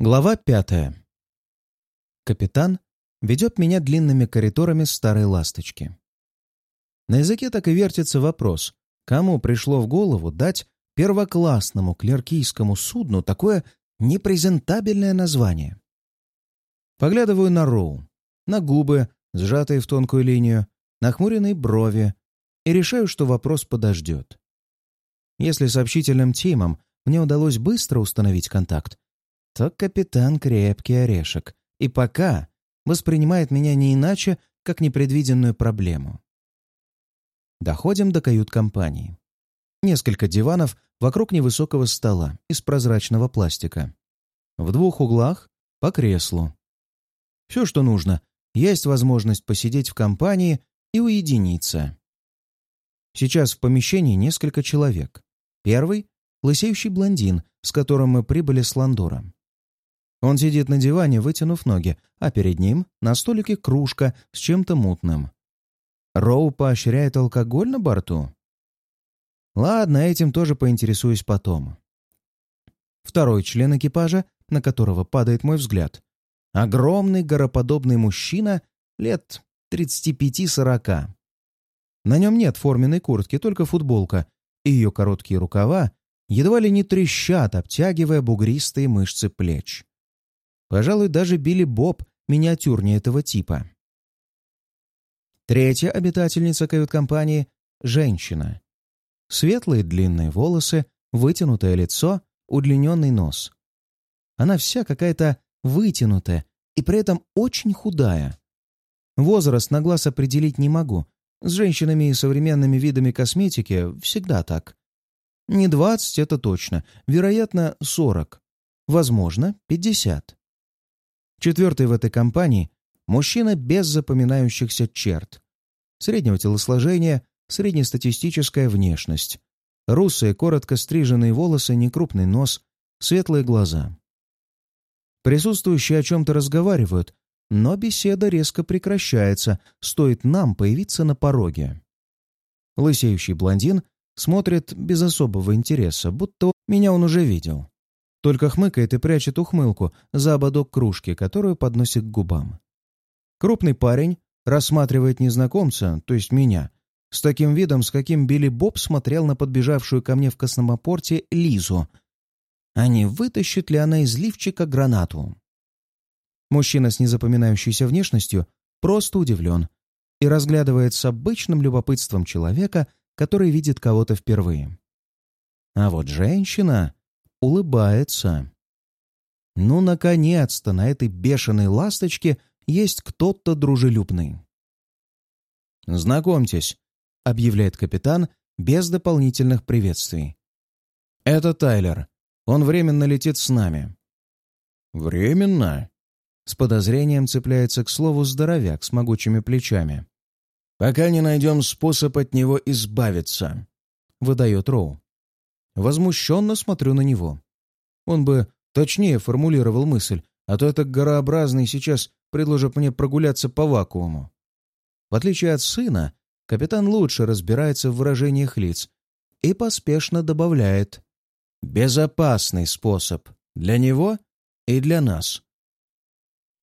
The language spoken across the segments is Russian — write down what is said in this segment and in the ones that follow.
Глава пятая. Капитан ведет меня длинными коридорами старой ласточки. На языке так и вертится вопрос, кому пришло в голову дать первоклассному клеркийскому судну такое непрезентабельное название. Поглядываю на Роу, на губы, сжатые в тонкую линию, на хмуренные брови, и решаю, что вопрос подождет. Если с общительным Тимом мне удалось быстро установить контакт, то капитан крепкий орешек, и пока воспринимает меня не иначе, как непредвиденную проблему. Доходим до кают-компании. Несколько диванов вокруг невысокого стола из прозрачного пластика. В двух углах — по креслу. Все, что нужно, есть возможность посидеть в компании и уединиться. Сейчас в помещении несколько человек. Первый — лысеющий блондин, с которым мы прибыли с Ландора. Он сидит на диване, вытянув ноги, а перед ним на столике кружка с чем-то мутным. Роу поощряет алкоголь на борту? Ладно, этим тоже поинтересуюсь потом. Второй член экипажа, на которого падает мой взгляд. Огромный гороподобный мужчина лет 35-40. На нем нет форменной куртки, только футболка, и ее короткие рукава едва ли не трещат, обтягивая бугристые мышцы плеч. Пожалуй, даже Билли Боб миниатюрнее этого типа. Третья обитательница кают-компании — женщина. Светлые длинные волосы, вытянутое лицо, удлиненный нос. Она вся какая-то вытянутая и при этом очень худая. Возраст на глаз определить не могу. С женщинами и современными видами косметики всегда так. Не двадцать, это точно. Вероятно, сорок. Возможно, пятьдесят. Четвертый в этой компании — мужчина без запоминающихся черт. Среднего телосложения, среднестатистическая внешность. Русые, коротко стриженные волосы, некрупный нос, светлые глаза. Присутствующие о чем-то разговаривают, но беседа резко прекращается, стоит нам появиться на пороге. Лысеющий блондин смотрит без особого интереса, будто меня он уже видел. Только хмыкает и прячет ухмылку за ободок кружки, которую подносит к губам. Крупный парень рассматривает незнакомца, то есть меня, с таким видом, с каким Билли Боб смотрел на подбежавшую ко мне в космопорте Лизу. А не вытащит ли она из лифчика гранату? Мужчина с незапоминающейся внешностью просто удивлен и разглядывает с обычным любопытством человека, который видит кого-то впервые. А вот женщина улыбается. Ну, наконец-то на этой бешеной ласточке есть кто-то дружелюбный. «Знакомьтесь», — объявляет капитан без дополнительных приветствий. «Это Тайлер. Он временно летит с нами». «Временно?» С подозрением цепляется к слову здоровяк с могучими плечами. «Пока не найдем способ от него избавиться», — выдает Роу. Возмущенно смотрю на него. Он бы точнее формулировал мысль, а то этот горообразный сейчас предложит мне прогуляться по вакууму. В отличие от сына, капитан лучше разбирается в выражениях лиц и поспешно добавляет «безопасный способ для него и для нас».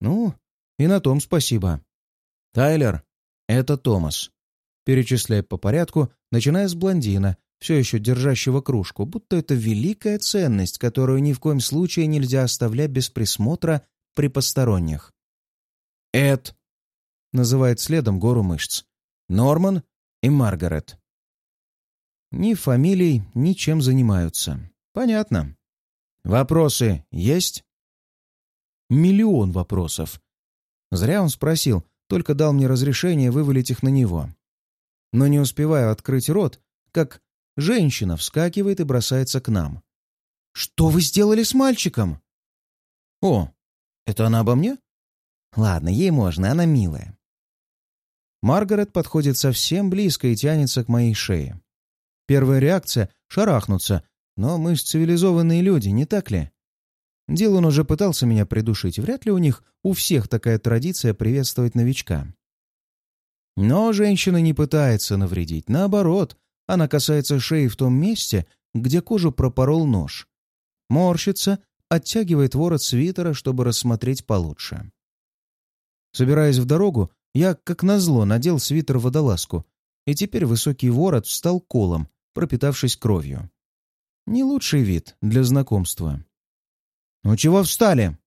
Ну, и на том спасибо. Тайлер — это Томас. Перечисляет по порядку, начиная с блондина, все еще держащего кружку, будто это великая ценность, которую ни в коем случае нельзя оставлять без присмотра при посторонних. «Эд», — называет следом гору мышц, «Норман и Маргарет». Ни фамилий, ни чем занимаются. Понятно. Вопросы есть? Миллион вопросов. Зря он спросил, только дал мне разрешение вывалить их на него. Но не успеваю открыть рот, как Женщина вскакивает и бросается к нам. «Что вы сделали с мальчиком?» «О, это она обо мне?» «Ладно, ей можно, она милая». Маргарет подходит совсем близко и тянется к моей шее. Первая реакция — шарахнуться, но мы ж цивилизованные люди, не так ли? Дилан уже пытался меня придушить, вряд ли у них у всех такая традиция приветствовать новичка. Но женщина не пытается навредить, наоборот, она касается шеи в том месте, где кожу пропорол нож. Морщится, оттягивает ворот свитера, чтобы рассмотреть получше. Собираясь в дорогу, я, как назло, надел свитер-водолазку, и теперь высокий ворот встал колом, пропитавшись кровью. Не лучший вид для знакомства. «Ну чего встали?»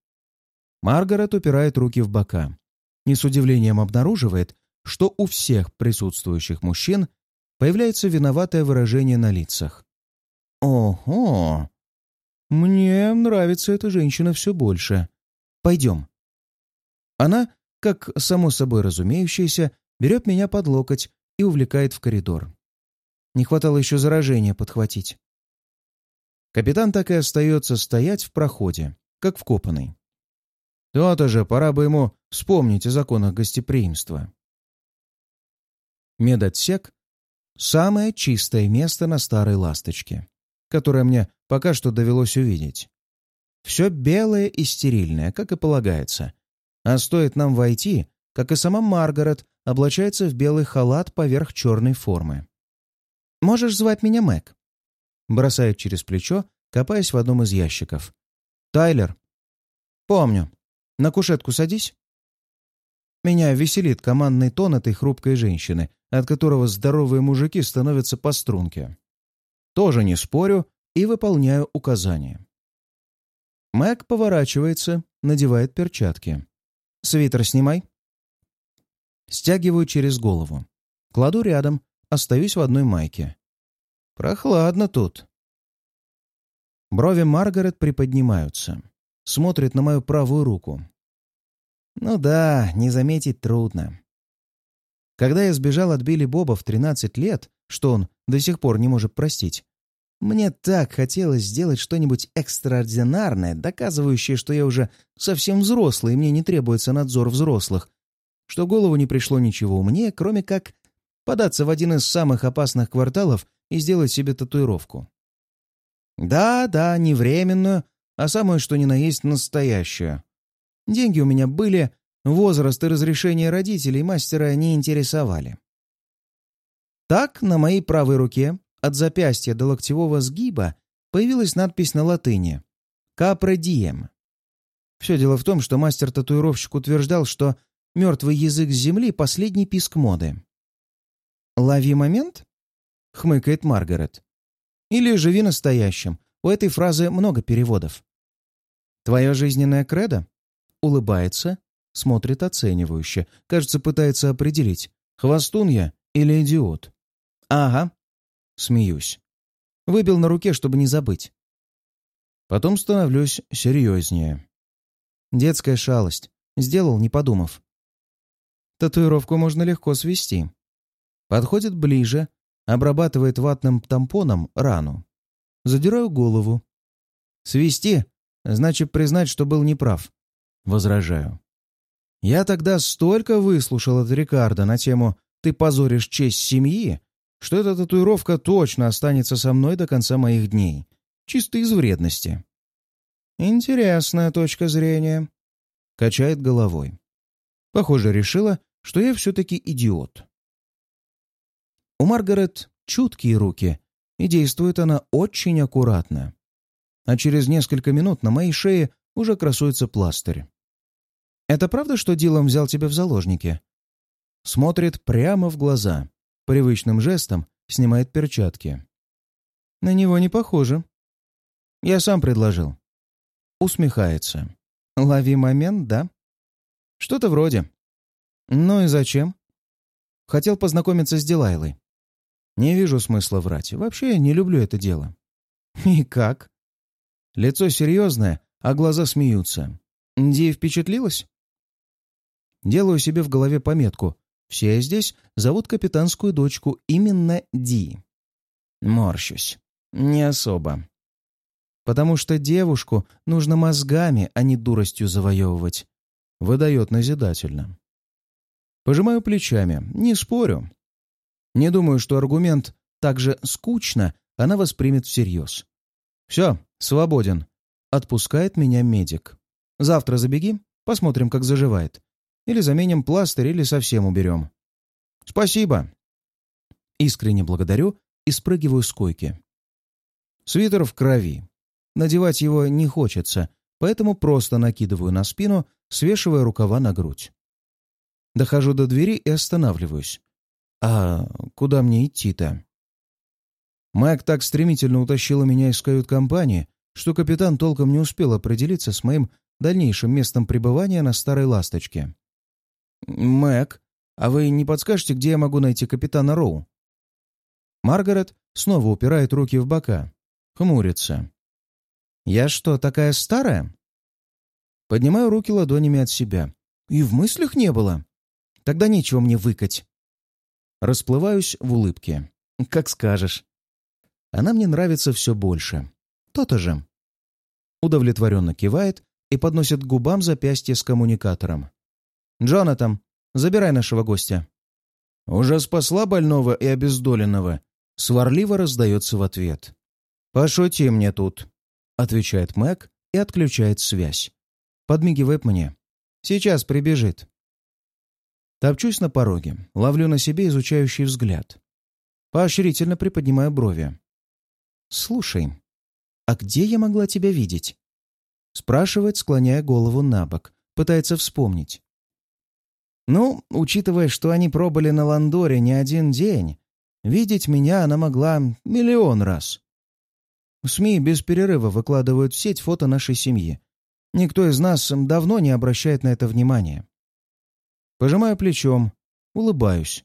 Маргарет упирает руки в бока и с удивлением обнаруживает, что у всех присутствующих мужчин появляется виноватое выражение на лицах. «Ого! Мне нравится эта женщина все больше. Пойдем». Она, как само собой разумеющееся, берет меня под локоть и увлекает в коридор. Не хватало еще заражения подхватить. Капитан так и остается стоять в проходе, как вкопанный. То-то же, пора бы ему вспомнить о законах гостеприимства. Медотсек — самое чистое место на старой ласточке, которое мне пока что довелось увидеть. Все белое и стерильное, как и полагается. А стоит нам войти, как и сама Маргарет облачается в белый халат поверх черной формы. «Можешь звать меня Мэг?» Бросает через плечо, копаясь в одном из ящиков. «Тайлер?» «Помню. На кушетку садись». Меня веселит командный тон этой хрупкой женщины, от которого здоровые мужики становятся по струнке. Тоже не спорю и выполняю указания. Мэг поворачивается, надевает перчатки. «Свитер снимай». Стягиваю через голову. Кладу рядом, остаюсь в одной майке. Прохладно тут. Брови Маргарет приподнимаются. Смотрит на мою правую руку. Ну да, не заметить трудно. Когда я сбежал от Билли Боба в 13 лет, что он до сих пор не может простить, мне так хотелось сделать что-нибудь экстраординарное, доказывающее, что я уже совсем взрослый и мне не требуется надзор взрослых, что голову не пришло ничего умнее, кроме как податься в один из самых опасных кварталов и сделать себе татуировку. Да, да, не временную, а самое что ни на есть настоящую. Деньги у меня были, возраст и разрешение родителей мастера не интересовали. Так, на моей правой руке, от запястья до локтевого сгиба, появилась надпись на латыни «Капре дием». Все дело в том, что мастер-татуировщик утверждал, что мертвый язык земли — последний писк моды. «Лови момент?» — хмыкает Маргарет. «Или живи настоящим. У этой фразы много переводов». «Твое жизненное кредо?» Улыбается, смотрит оценивающе. Кажется, пытается определить, хвостун я или идиот. «Ага». Смеюсь. Выбил на руке, чтобы не забыть. Потом становлюсь серьезнее. Детская шалость. Сделал, не подумав. Татуировку можно легко свести. Подходит ближе, обрабатывает ватным тампоном рану. Задираю голову. Свести значит признать, что был неправ. Возражаю. Я тогда столько выслушал от Рикардо на тему «ты позоришь честь семьи», что эта татуировка точно останется со мной до конца моих дней. Чисто из вредности. Интересная точка зрения. Качает головой. Похоже, решила, что я все-таки идиот. У Маргарет чуткие руки, и действует она очень аккуратно. А через несколько минут на моей шее уже красуется пластырь. «Это правда, что Дилан взял тебя в заложники?» Смотрит прямо в глаза. Привычным жестом снимает перчатки. «На него не похоже». «Я сам предложил». Усмехается. «Лови момент, да?» «Что-то вроде». «Ну и зачем?» «Хотел познакомиться с Дилайлой». «Не вижу смысла врать. Вообще я не люблю это дело». «И как?» Лицо серьезное, а глаза смеются. «Ди впечатлилась?» Делаю себе в голове пометку. Все здесь зовут капитанскую дочку именно Ди. Морщусь. Не особо. Потому что девушку нужно мозгами, а не дуростью завоевывать. Выдает назидательно. Пожимаю плечами. Не спорю. Не думаю, что аргумент так же скучно она воспримет всерьез. «Все, свободен», — отпускает меня медик. «Завтра забеги, посмотрим, как заживает. Или заменим пластырь, или совсем уберем». «Спасибо». Искренне благодарю и спрыгиваю с койки. Свитер в крови. надевать его не хочется, поэтому просто накидываю на спину, свешивая рукава на грудь. Дохожу до двери и останавливаюсь. А куда мне идти-то? Мэг так стремительно утащила меня из кают-компании, что капитан толком не успел определиться с моим дальнейшим местом пребывания на старой ласточке. «Мэг, а вы не подскажете, где я могу найти капитана Роу?» Маргарет снова упирает руки в бока, хмурится. «Я что, такая старая?» Поднимаю руки ладонями от себя. «И в мыслях не было. Тогда нечего мне выкать». Расплываюсь в улыбке. «Как скажешь». Она мне нравится все больше. То-то же. Удовлетворенно кивает и подносит к губам запястье с коммуникатором. «Джонатан, забирай нашего гостя». «Уже спасла больного и обездоленного?» Сварливо раздается в ответ. «Пошути мне тут», — отвечает Мэг и отключает связь. Подмигивает мне. «Сейчас прибежит». Топчусь на пороге, ловлю на себе изучающий взгляд. Поощрительно приподнимаю брови. «Слушай, а где я могла тебя видеть?» Спрашивает, склоняя голову на бок. Пытается вспомнить. Ну, учитывая, что они пробыли на Ландоре не один день, видеть меня она могла миллион раз. СМИ без перерыва выкладывают в сеть фото нашей семьи. Никто из нас давно не обращает на это внимания. Пожимаю плечом, улыбаюсь.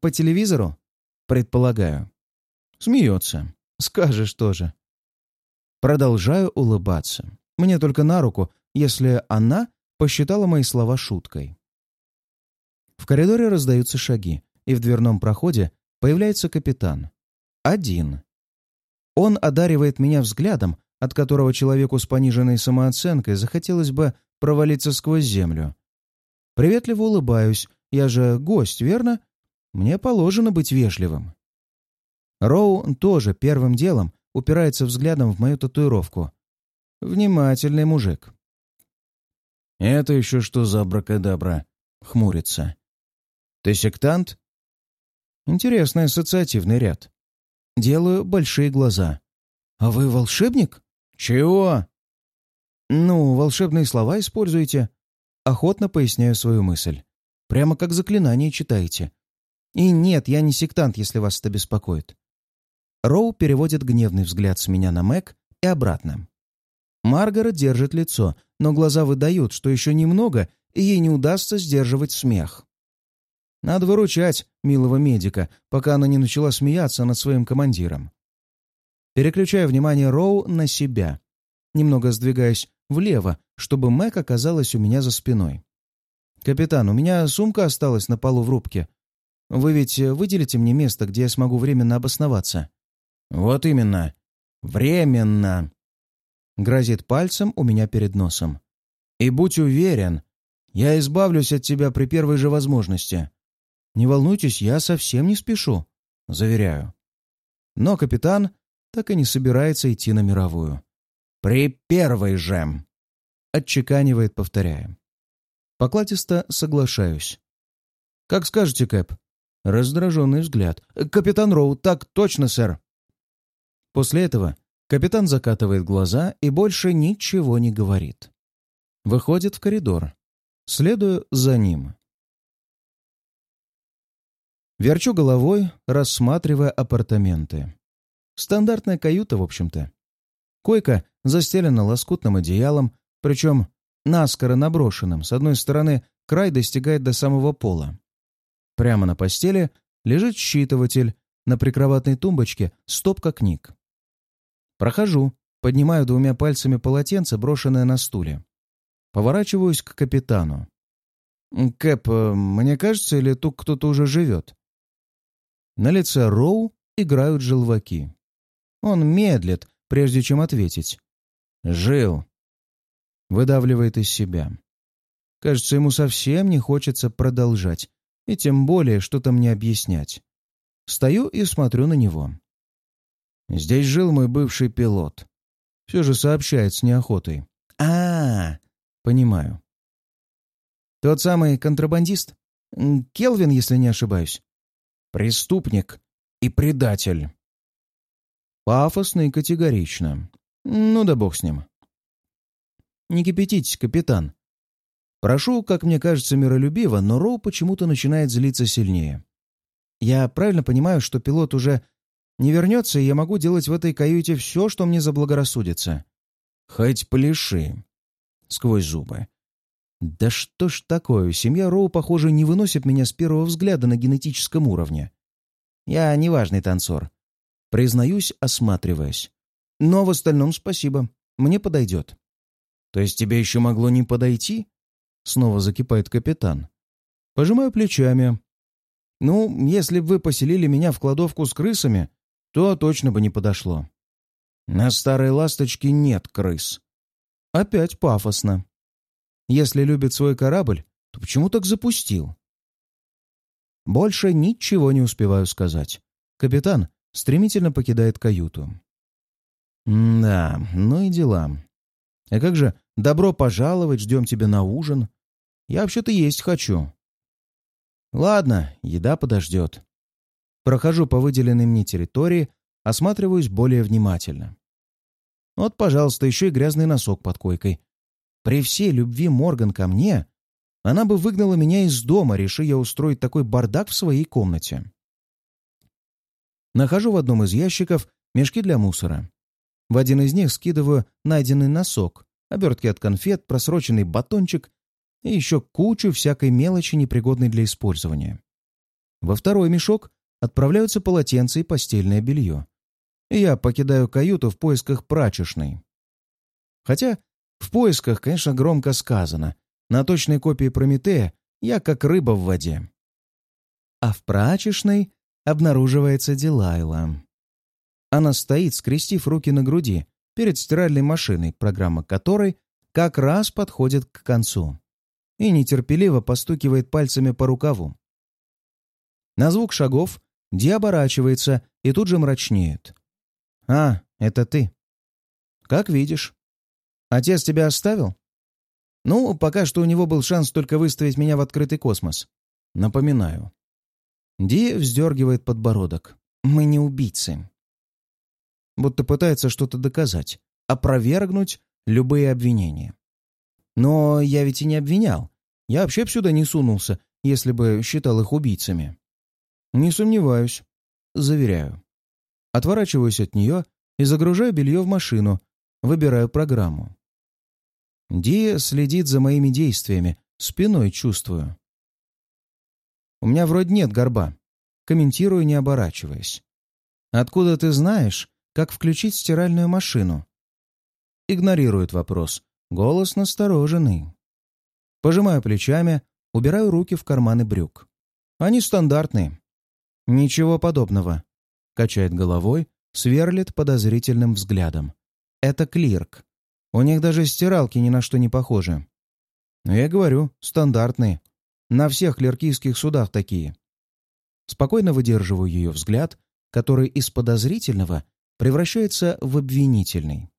По телевизору? Предполагаю. Смеется. Скажешь тоже. Продолжаю улыбаться. Мне только на руку, если она посчитала мои слова шуткой. В коридоре раздаются шаги, и в дверном проходе появляется капитан. Один. Он одаривает меня взглядом, от которого человеку с пониженной самооценкой захотелось бы провалиться сквозь землю. Приветливо улыбаюсь. Я же гость, верно? Мне положено быть вежливым. Роу тоже первым делом упирается взглядом в мою татуировку. Внимательный мужик. «Это еще что за абракадабра?» — хмурится. «Ты сектант?» Интересный ассоциативный ряд. Делаю большие глаза. «А вы волшебник?» «Чего?» «Ну, волшебные слова используете». Охотно поясняю свою мысль. Прямо как заклинание читаете. И нет, я не сектант, если вас это беспокоит. Роу переводит гневный взгляд с меня на Мэг и обратно. Маргарет держит лицо, но глаза выдают, что еще немного, и ей не удастся сдерживать смех. Надо выручать милого медика, пока она не начала смеяться над своим командиром. Переключаю внимание Роу на себя, немного сдвигаясь влево, чтобы Мэг оказалась у меня за спиной. «Капитан, у меня сумка осталась на полу в рубке. Вы ведь выделите мне место, где я смогу временно обосноваться?» «Вот именно. Временно!» Грозит пальцем у меня перед носом. «И будь уверен, я избавлюсь от тебя при первой же возможности. Не волнуйтесь, я совсем не спешу, заверяю. Но капитан так и не собирается идти на мировую. «При первой же!» — отчеканивает, повторяя. Покладисто соглашаюсь. «Как скажете, Кэп?» Раздраженный взгляд. «Капитан Роу, так точно, сэр!» После этого капитан закатывает глаза и больше ничего не говорит. Выходит в коридор. Следую за ним. Верчу головой, рассматривая апартаменты. Стандартная каюта, в общем-то. Койка застелена лоскутным одеялом, причем наскоро наброшенным. С одной стороны, край достигает до самого пола. Прямо на постели лежит считыватель, на прикроватной тумбочке стопка книг. Прохожу, поднимаю двумя пальцами полотенце, брошенное на стуле. Поворачиваюсь к капитану. «Кэп, э, мне кажется, или тут кто-то уже живет?» На лице Роу играют желваки. Он медлит, прежде чем ответить. «Жил», — выдавливает из себя. Кажется, ему совсем не хочется продолжать, и тем более что-то мне объяснять. Стою и смотрю на него. Здесь жил мой бывший пилот. Все же сообщает с неохотой. а, -а, -а Понимаю. Тот самый контрабандист? Келвин, если не ошибаюсь. Преступник и предатель. Пафосно и категорично. Ну да бог с ним. Не кипятитесь, капитан. Прошу, как мне кажется, миролюбиво, но Роу почему-то начинает злиться сильнее. Я правильно понимаю, что пилот уже не вернется, и я могу делать в этой каюте все, что мне заблагорассудится. Хоть пляши. Сквозь зубы. Да что ж такое, семья Роу, похоже, не выносит меня с первого взгляда на генетическом уровне. Я неважный танцор. Признаюсь, осматриваясь. Но в остальном спасибо. Мне подойдет. То есть тебе еще могло не подойти? Снова закипает капитан. Пожимаю плечами. Ну, если бы вы поселили меня в кладовку с крысами, то точно бы не подошло. На старой ласточке нет крыс. Опять пафосно. Если любит свой корабль, то почему так запустил? Больше ничего не успеваю сказать. Капитан стремительно покидает каюту. да, ну и дела. А как же «добро пожаловать, ждем тебя на ужин»? Я вообще-то есть хочу. Ладно, еда подождет. Прохожу по выделенной мне территории, осматриваюсь более внимательно. Вот, пожалуйста, еще и грязный носок под койкой. При всей любви Морган ко мне, она бы выгнала меня из дома, реши я устроить такой бардак в своей комнате. Нахожу в одном из ящиков мешки для мусора. В один из них скидываю найденный носок, обертки от конфет, просроченный батончик и еще кучу всякой мелочи, непригодной для использования. Во второй мешок отправляются полотенца и постельное белье. Я покидаю каюту в поисках прачечной. Хотя в поисках, конечно, громко сказано. На точной копии Прометея я как рыба в воде. А в прачечной обнаруживается Дилайла. Она стоит, скрестив руки на груди, перед стиральной машиной, программа которой как раз подходит к концу и нетерпеливо постукивает пальцами по рукаву. На звук шагов Ди оборачивается и тут же мрачнеет. «А, это ты. Как видишь. Отец тебя оставил?» «Ну, пока что у него был шанс только выставить меня в открытый космос. Напоминаю». Ди вздергивает подбородок. «Мы не убийцы». Будто пытается что-то доказать, опровергнуть любые обвинения. Но я ведь и не обвинял. Я вообще сюда не сунулся, если бы считал их убийцами. Не сомневаюсь. Заверяю. Отворачиваюсь от нее и загружаю белье в машину, выбираю программу. Дия следит за моими действиями, спиной чувствую. У меня вроде нет горба. Комментирую, не оборачиваясь. Откуда ты знаешь, как включить стиральную машину? Игнорирует вопрос. Голос настороженный. Пожимаю плечами, убираю руки в карманы брюк. Они стандартные. Ничего подобного. Качает головой, сверлит подозрительным взглядом. Это клирк. У них даже стиралки ни на что не похожи. Но я говорю, стандартные. На всех клеркийских судах такие. Спокойно выдерживаю ее взгляд, который из подозрительного превращается в обвинительный.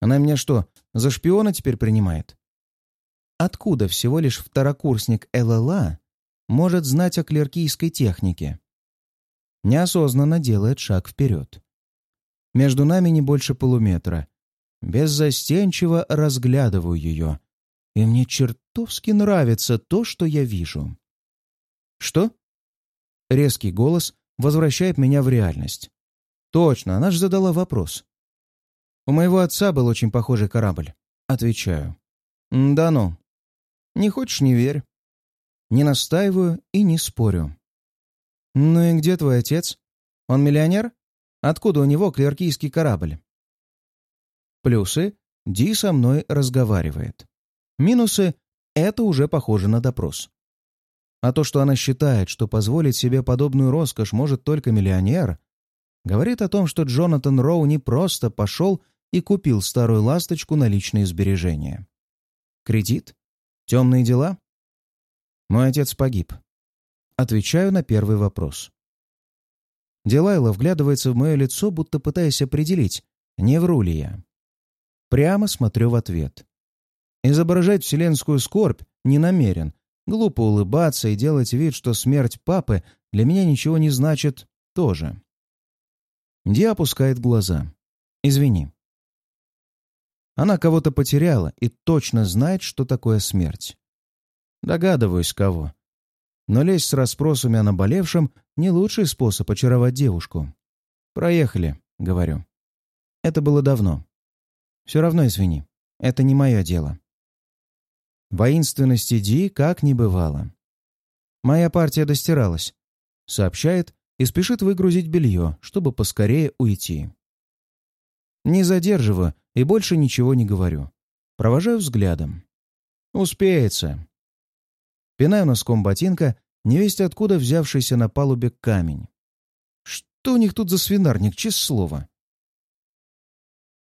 Она меня что, за шпиона теперь принимает? Откуда всего лишь второкурсник ЛЛА может знать о клеркийской технике? Неосознанно делает шаг вперед. Между нами не больше полуметра. Беззастенчиво разглядываю ее. И мне чертовски нравится то, что я вижу. «Что?» Резкий голос возвращает меня в реальность. «Точно, она же задала вопрос. У моего отца был очень похожий корабль. Отвечаю. Да ну. Не хочешь — не верь. Не настаиваю и не спорю. Ну и где твой отец? Он миллионер? Откуда у него клеркийский корабль? Плюсы — Ди со мной разговаривает. Минусы — это уже похоже на допрос. А то, что она считает, что позволить себе подобную роскошь может только миллионер, говорит о том, что Джонатан Роу не просто пошел и купил старую ласточку на личные сбережения. Кредит? Темные дела? Мой отец погиб. Отвечаю на первый вопрос. Дилайла вглядывается в мое лицо, будто пытаясь определить, не вру ли я. Прямо смотрю в ответ. Изображать вселенскую скорбь не намерен. Глупо улыбаться и делать вид, что смерть папы для меня ничего не значит, тоже. Ди опускает глаза. «Извини. Она кого-то потеряла и точно знает, что такое смерть. Догадываюсь, кого. Но лезть с расспросами о наболевшем — не лучший способ очаровать девушку. «Проехали», — говорю. Это было давно. Все равно извини. Это не мое дело. Воинственности Ди как не бывало. Моя партия достиралась, сообщает и спешит выгрузить белье, чтобы поскорее уйти. Не задерживаю и больше ничего не говорю. Провожаю взглядом. Успеется. Пинаю носком ботинка, невесть откуда взявшийся на палубе камень. Что у них тут за свинарник, честное слово?